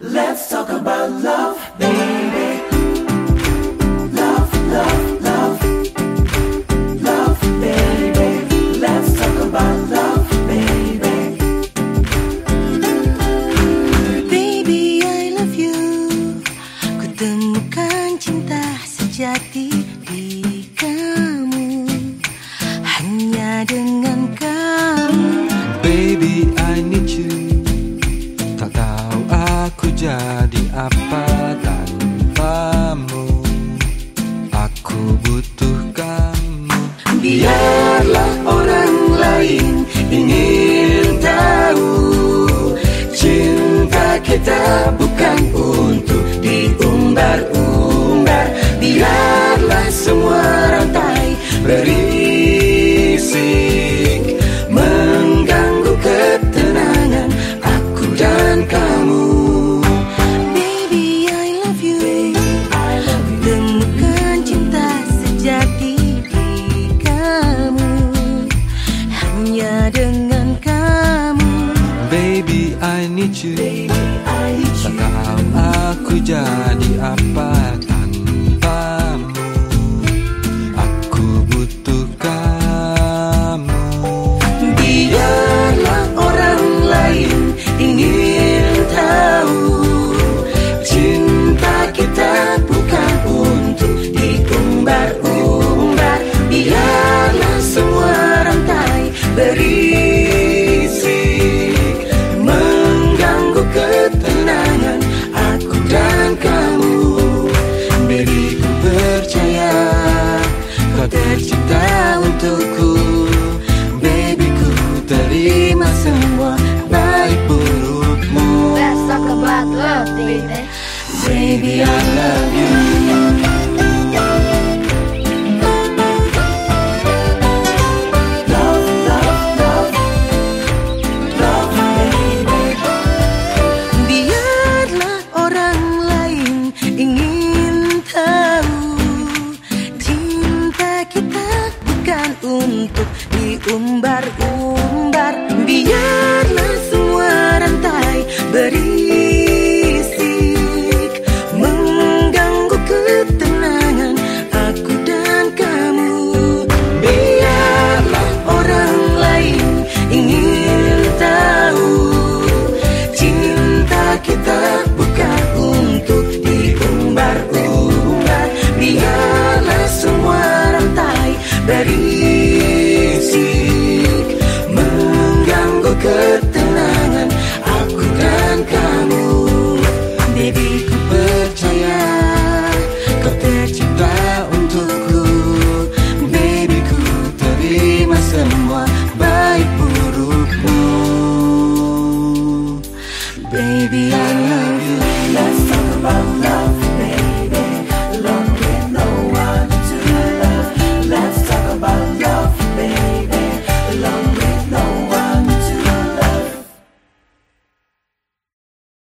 Let's talk about love, baby. Cinta sejati berisik Mengganggu ketenangan aku dan kamu Baby, I love you. Temukan cinta sejati di kamu. Hanya dengan kamu. Baby I need you I need Tak you tahu aku jadi apa kau tercipta untukku Baby ku terima semua baik burukmu Let's talk about love, baby. Baby I Love, bar, un bar, billar.